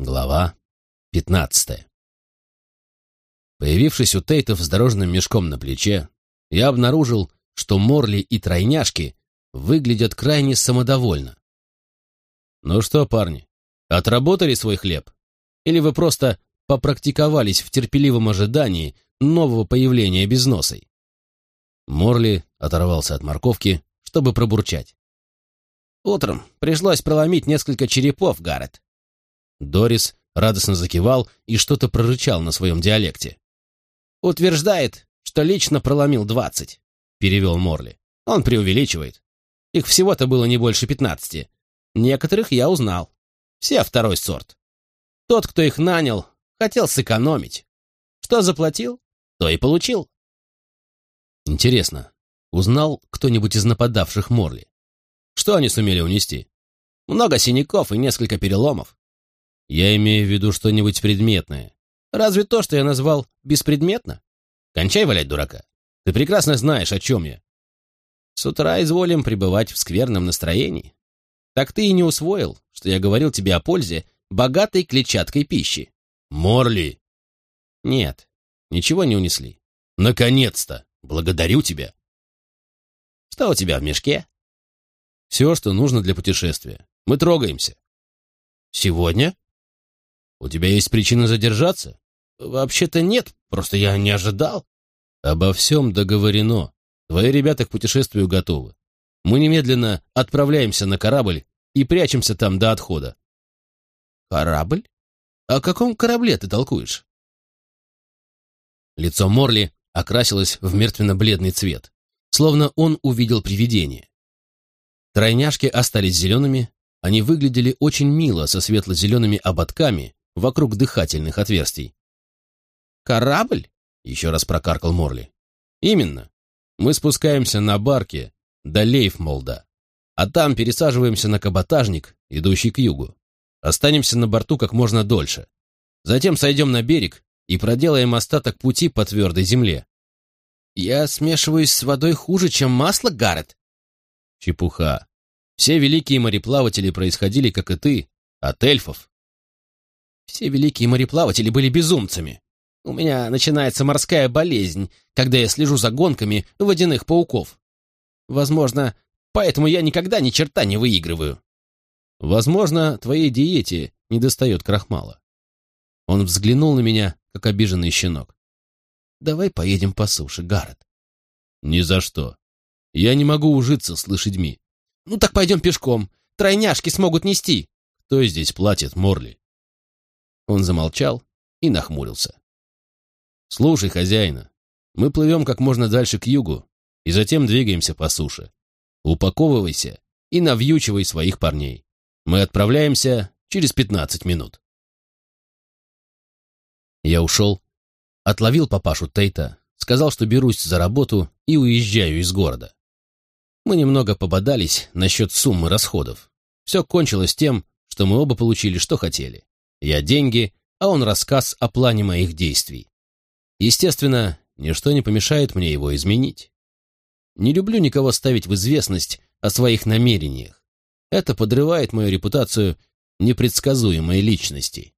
Глава пятнадцатая Появившись у Тейтов с дорожным мешком на плече, я обнаружил, что Морли и тройняшки выглядят крайне самодовольно. «Ну что, парни, отработали свой хлеб? Или вы просто попрактиковались в терпеливом ожидании нового появления безносой?» Морли оторвался от морковки, чтобы пробурчать. «Утром пришлось проломить несколько черепов, Гаррет. Дорис радостно закивал и что-то прорычал на своем диалекте. «Утверждает, что лично проломил двадцать», — перевел Морли. «Он преувеличивает. Их всего-то было не больше пятнадцати. Некоторых я узнал. Все второй сорт. Тот, кто их нанял, хотел сэкономить. Что заплатил, то и получил». «Интересно, узнал кто-нибудь из нападавших Морли? Что они сумели унести?» «Много синяков и несколько переломов. Я имею в виду что-нибудь предметное. Разве то, что я назвал беспредметно? Кончай валять дурака. Ты прекрасно знаешь, о чем я. С утра изволим пребывать в скверном настроении. Так ты и не усвоил, что я говорил тебе о пользе богатой клетчаткой пищи. Морли! Нет, ничего не унесли. Наконец-то! Благодарю тебя. Что у тебя в мешке? Все, что нужно для путешествия. Мы трогаемся. Сегодня? У тебя есть причина задержаться? Вообще-то нет, просто я не ожидал. Обо всем договорено. Твои ребята к путешествию готовы. Мы немедленно отправляемся на корабль и прячемся там до отхода. Корабль? О каком корабле ты толкуешь? Лицо Морли окрасилось в мертвенно-бледный цвет, словно он увидел привидение. Тройняшки остались зелеными, они выглядели очень мило со светло-зелеными ободками вокруг дыхательных отверстий. «Корабль?» — еще раз прокаркал Морли. «Именно. Мы спускаемся на барке до Лейфмолда, а там пересаживаемся на каботажник, идущий к югу. Останемся на борту как можно дольше. Затем сойдем на берег и проделаем остаток пути по твердой земле». «Я смешиваюсь с водой хуже, чем масло, Гаррет?» «Чепуха. Все великие мореплаватели происходили, как и ты, от эльфов. Все великие мореплаватели были безумцами. У меня начинается морская болезнь, когда я слежу за гонками водяных пауков. Возможно, поэтому я никогда ни черта не выигрываю. Возможно, твоей диете недостает крахмала. Он взглянул на меня, как обиженный щенок. Давай поедем по суше, Гаррет. Ни за что. Я не могу ужиться с лошадьми. Ну так пойдем пешком. Тройняшки смогут нести. Кто здесь платит, Морли? Он замолчал и нахмурился. «Слушай, хозяина, мы плывем как можно дальше к югу и затем двигаемся по суше. Упаковывайся и навьючивай своих парней. Мы отправляемся через пятнадцать минут». Я ушел, отловил папашу Тейта, сказал, что берусь за работу и уезжаю из города. Мы немного пободались насчет суммы расходов. Все кончилось тем, что мы оба получили, что хотели. Я деньги, а он рассказ о плане моих действий. Естественно, ничто не помешает мне его изменить. Не люблю никого ставить в известность о своих намерениях. Это подрывает мою репутацию непредсказуемой личности.